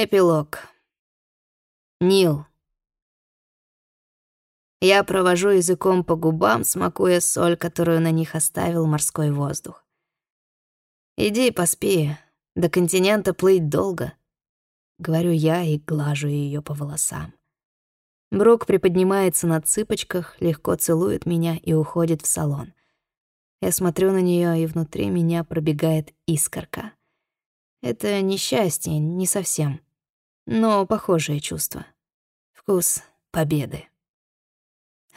Эпилог. Нил. Я провожу языком по губам, смакуя соль, которую на них оставил морской воздух. «Иди поспи, до континента плыть долго», — говорю я и глажу ее по волосам. Брук приподнимается на цыпочках, легко целует меня и уходит в салон. Я смотрю на нее, и внутри меня пробегает искорка. Это несчастье, не совсем, но похожее чувство. Вкус победы.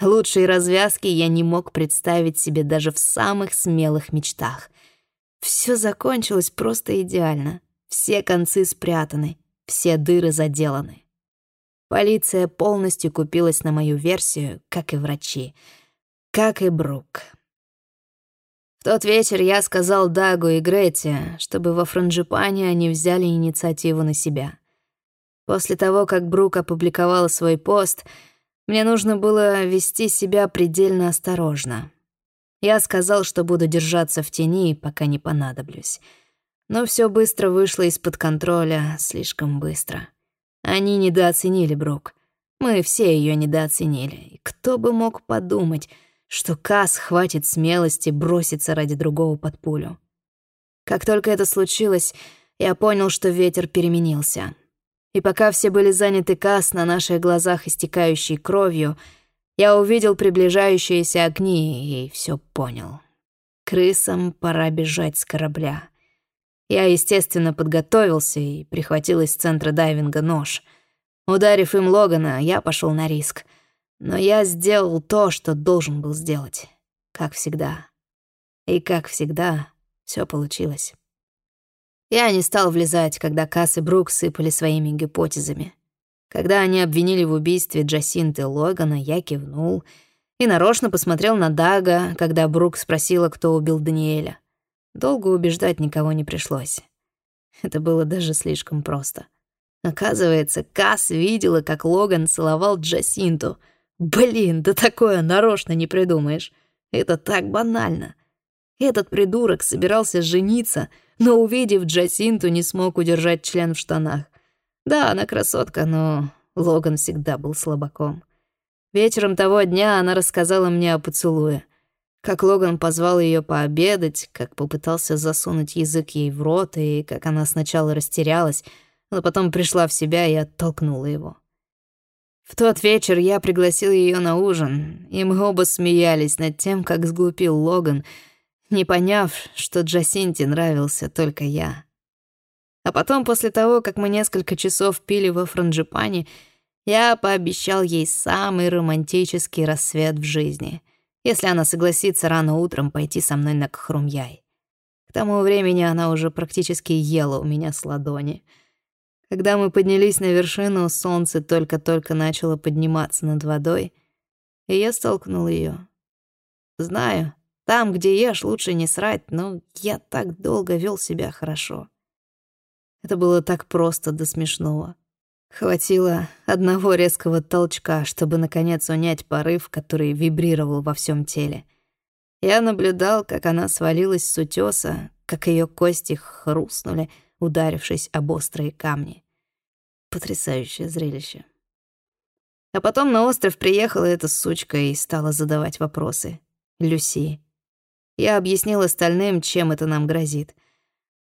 Лучшей развязки я не мог представить себе даже в самых смелых мечтах. Все закончилось просто идеально. Все концы спрятаны, все дыры заделаны. Полиция полностью купилась на мою версию, как и врачи, как и Брук. В тот вечер я сказал Дагу и Грете, чтобы во Франджипане они взяли инициативу на себя. После того, как Брук опубликовала свой пост — мне нужно было вести себя предельно осторожно. Я сказал, что буду держаться в тени, пока не понадоблюсь. Но все быстро вышло из-под контроля, слишком быстро. Они недооценили Брук. Мы все ее недооценили. И кто бы мог подумать, что Кас хватит смелости броситься ради другого под пулю. Как только это случилось, я понял, что ветер переменился. И пока все были заняты кас на наших глазах истекающей кровью, я увидел приближающиеся огни и все понял. Крысам пора бежать с корабля. Я, естественно, подготовился и прихватил из центра дайвинга нож. Ударив им Логана, я пошел на риск. Но я сделал то, что должен был сделать. Как всегда. И как всегда, все получилось. Я не стал влезать, когда Касс и Брук сыпали своими гипотезами. Когда они обвинили в убийстве Джасинты Логана, я кивнул и нарочно посмотрел на Дага, когда Брук спросила, кто убил Даниэля. Долго убеждать никого не пришлось. Это было даже слишком просто. Оказывается, Касс видела, как Логан целовал Джасинту. Блин, да такое нарочно не придумаешь. Это так банально. Этот придурок собирался жениться — но, увидев Джасинту, не смог удержать член в штанах. Да, она красотка, но Логан всегда был слабаком. Вечером того дня она рассказала мне о поцелуе. Как Логан позвал ее пообедать, как попытался засунуть язык ей в рот, и как она сначала растерялась, но потом пришла в себя и оттолкнула его. В тот вечер я пригласил ее на ужин, и мы оба смеялись над тем, как сглупил Логан — не поняв, что Джасинте нравился только я. А потом, после того, как мы несколько часов пили во франджипане, я пообещал ей самый романтический рассвет в жизни, если она согласится рано утром пойти со мной на Кхрумьяй. К тому времени она уже практически ела у меня с ладони. Когда мы поднялись на вершину, солнце только-только начало подниматься над водой, и я столкнул ее. Знаю, там, где ешь, лучше не срать, но я так долго вел себя хорошо. Это было так просто до смешного. Хватило одного резкого толчка, чтобы наконец унять порыв, который вибрировал во всем теле. Я наблюдал, как она свалилась с утёса, как ее кости хрустнули, ударившись об острые камни. Потрясающее зрелище. А потом на остров приехала эта сучка и стала задавать вопросы. Люси. Я объяснил остальным, чем это нам грозит.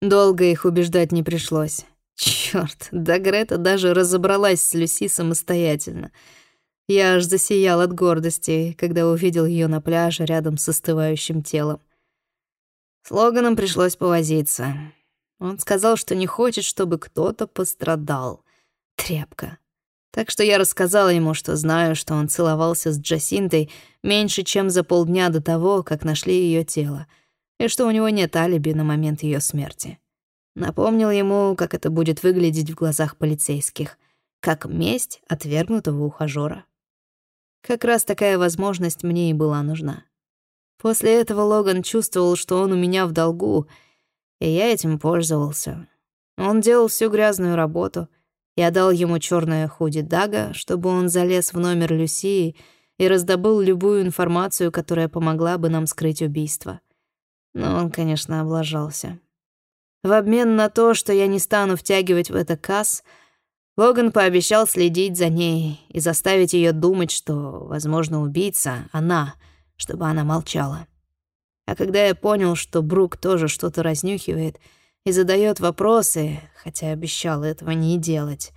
Долго их убеждать не пришлось. Чёрт, да Грета даже разобралась с Люси самостоятельно. Я аж засиял от гордости, когда увидел её на пляже рядом с остывающим телом. С Логаном пришлось повозиться. Он сказал, что не хочет, чтобы кто-то пострадал. Тряпка. Так что я рассказала ему, что знаю, что он целовался с Джасинтой меньше, чем за полдня до того, как нашли ее тело, и что у него нет алиби на момент ее смерти. Напомнил ему, как это будет выглядеть в глазах полицейских, как месть отвергнутого ухажёра. Как раз такая возможность мне и была нужна. После этого Логан чувствовал, что он у меня в долгу, и я этим пользовался. Он делал всю грязную работу — я дал ему черное худи Дага, чтобы он залез в номер Люсии и раздобыл любую информацию, которая помогла бы нам скрыть убийство. Но он, конечно, облажался. В обмен на то, что я не стану втягивать в это касс, Логан пообещал следить за ней и заставить ее думать, что, возможно, убийца — она, чтобы она молчала. А когда я понял, что Брук тоже что-то разнюхивает и задает вопросы, хотя обещал этого не делать,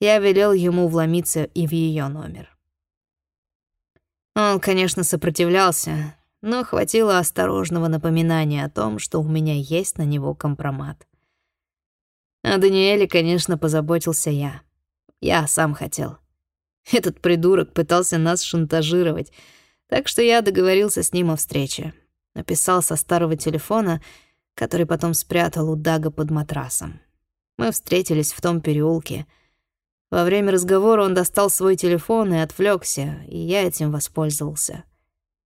я велел ему вломиться и в ее номер. Он, конечно, сопротивлялся, но хватило осторожного напоминания о том, что у меня есть на него компромат. О Даниэле, конечно, позаботился я. Я сам хотел. Этот придурок пытался нас шантажировать, так что я договорился с ним о встрече. Написал со старого телефона, который потом спрятал у Дага под матрасом. Мы встретились в том переулке. Во время разговора он достал свой телефон и отвлекся, и я этим воспользовался.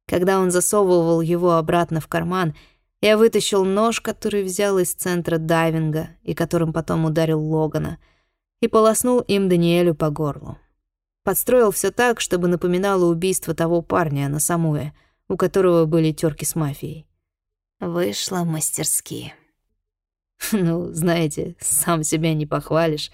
Когда он засовывал его обратно в карман — я вытащил нож, который взял из центра дайвинга и которым потом ударил Логана, и полоснул им Даниэлю по горлу. Подстроил все так, чтобы напоминало убийство того парня на Самуэ, у которого были терки с мафией. Вышло мастерски. Ну, знаете, сам себя не похвалишь.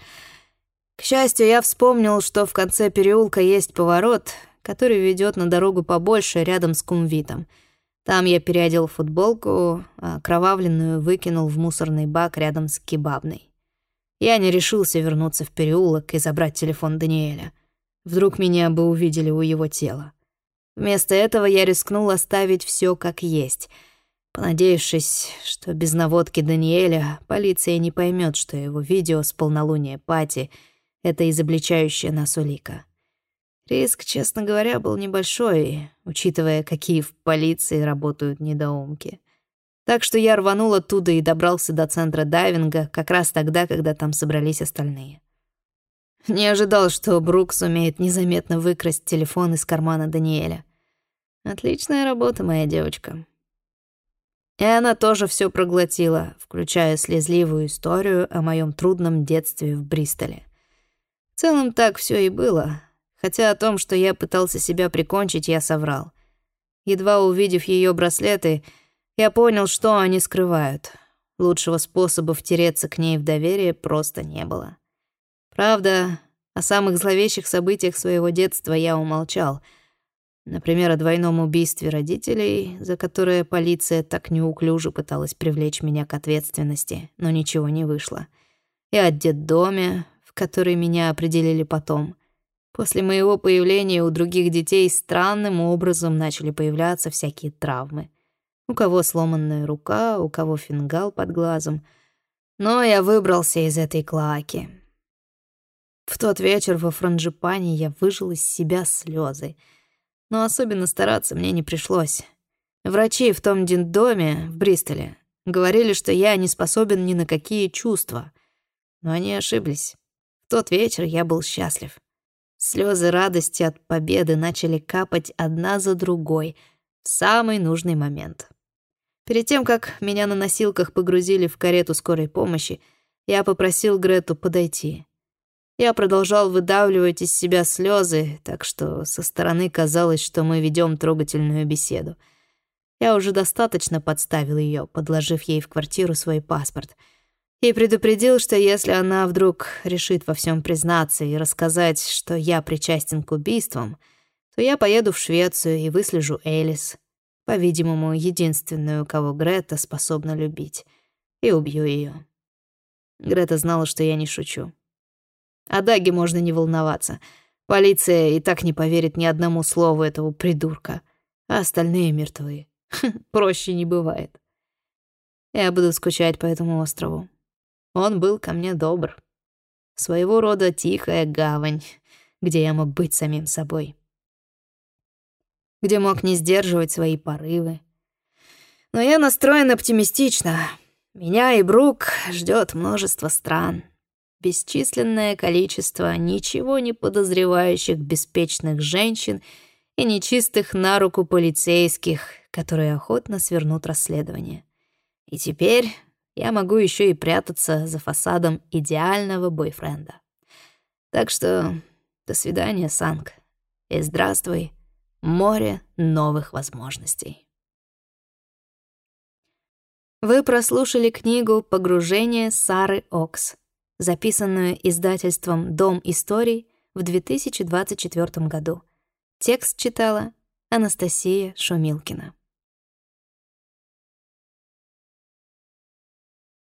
К счастью, я вспомнил, что в конце переулка есть поворот, который ведет на дорогу побольше рядом с Кумвитом — там я переодел футболку, а кровавленную выкинул в мусорный бак рядом с кебабной. Я не решился вернуться в переулок и забрать телефон Даниэля. Вдруг меня бы увидели у его тела. Вместо этого я рискнул оставить все как есть, понадеявшись, что без наводки Даниэля полиция не поймет, что его видео с полнолуния Пати — это изобличающая нас улика. Риск, честно говоря, был небольшой, учитывая, какие в полиции работают недоумки. Так что я рванул оттуда и добрался до центра дайвинга как раз тогда, когда там собрались остальные. Не ожидал, что Брук сумеет незаметно выкрасть телефон из кармана Даниэля. Отличная работа, моя девочка. И она тоже все проглотила, включая слезливую историю о моем трудном детстве в Бристоле. В целом так все и было — Хотя о том, что я пытался себя прикончить, я соврал. Едва увидев ее браслеты, я понял, что они скрывают. Лучшего способа втереться к ней в доверие просто не было. Правда, о самых зловещих событиях своего детства я умолчал. Например, о двойном убийстве родителей, за которое полиция так неуклюже пыталась привлечь меня к ответственности, но ничего не вышло. И о детдоме, в который меня определили потом — После моего появления у других детей странным образом начали появляться всякие травмы. У кого сломанная рука, у кого фингал под глазом. Но я выбрался из этой клаки. В тот вечер во франжипане я выжил из себя слезы. Но особенно стараться мне не пришлось. Врачи в том детдоме в Бристоле говорили, что я не способен ни на какие чувства. Но они ошиблись. В тот вечер я был счастлив. Слезы радости от победы начали капать одна за другой в самый нужный момент. Перед тем, как меня на носилках погрузили в карету скорой помощи, я попросил Грету подойти. Я продолжал выдавливать из себя слезы, так что со стороны казалось, что мы ведем трогательную беседу. Я уже достаточно подставил ее, подложив ей в квартиру свой паспорт — и предупредил, что если она вдруг решит во всем признаться и рассказать, что я причастен к убийствам, то я поеду в Швецию и выслежу Элис, по-видимому, единственную, кого Грета способна любить, и убью ее. Грета знала, что я не шучу. О Даге можно не волноваться. Полиция и так не поверит ни одному слову этого придурка, а остальные мертвы. Проще не бывает. Я буду скучать по этому острову. Он был ко мне добр. Своего рода тихая гавань, где я мог быть самим собой. Где мог не сдерживать свои порывы. Но я настроен оптимистично. Меня и Брук ждет множество стран. Бесчисленное количество ничего не подозревающих беспечных женщин и нечистых на руку полицейских, которые охотно свернут расследование. И теперь я могу еще и прятаться за фасадом идеального бойфренда. Так что до свидания, Санг. И здравствуй, море новых возможностей. Вы прослушали книгу «Погружение» Сары Окс. Записанную издательством «Дом историй» в 2024 году. Текст читала Анастасия Шумилкина.